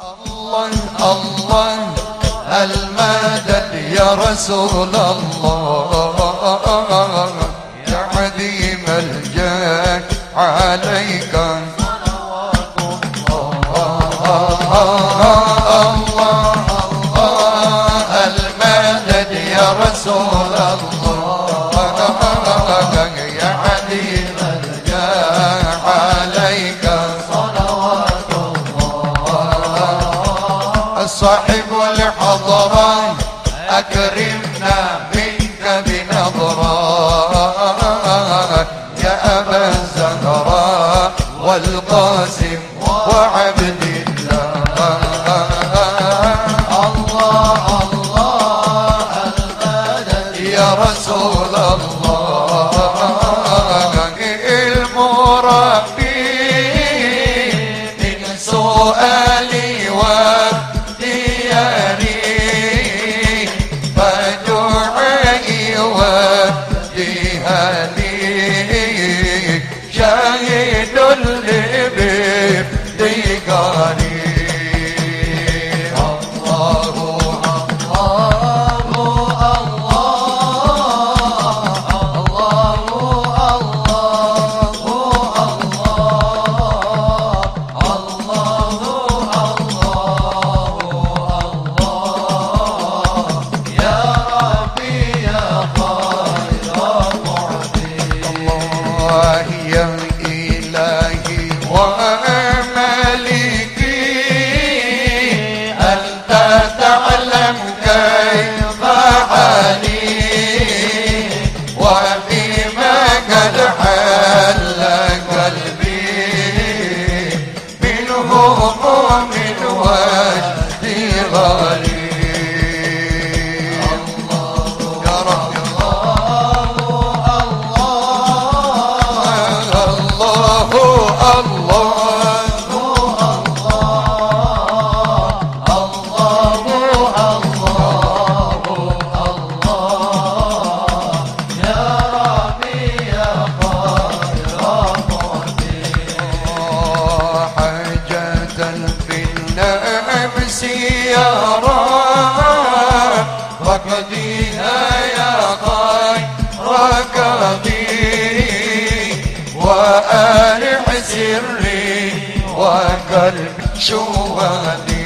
الله الله المدد يا رسول الله؟ يا عديم الجاه عليك. المدد صاحب الحضرة أكرمنا منك بنظرة يا أبا الزهراء والقاسم وعبد الله. الله المدد يا رسول الله المربي من سؤالي. الله يا إلهي وملكي. أنت تعلم كيف حالي وفيما قد حل قلبي. من هموم وجدي وأرح سري وقلبي شوالي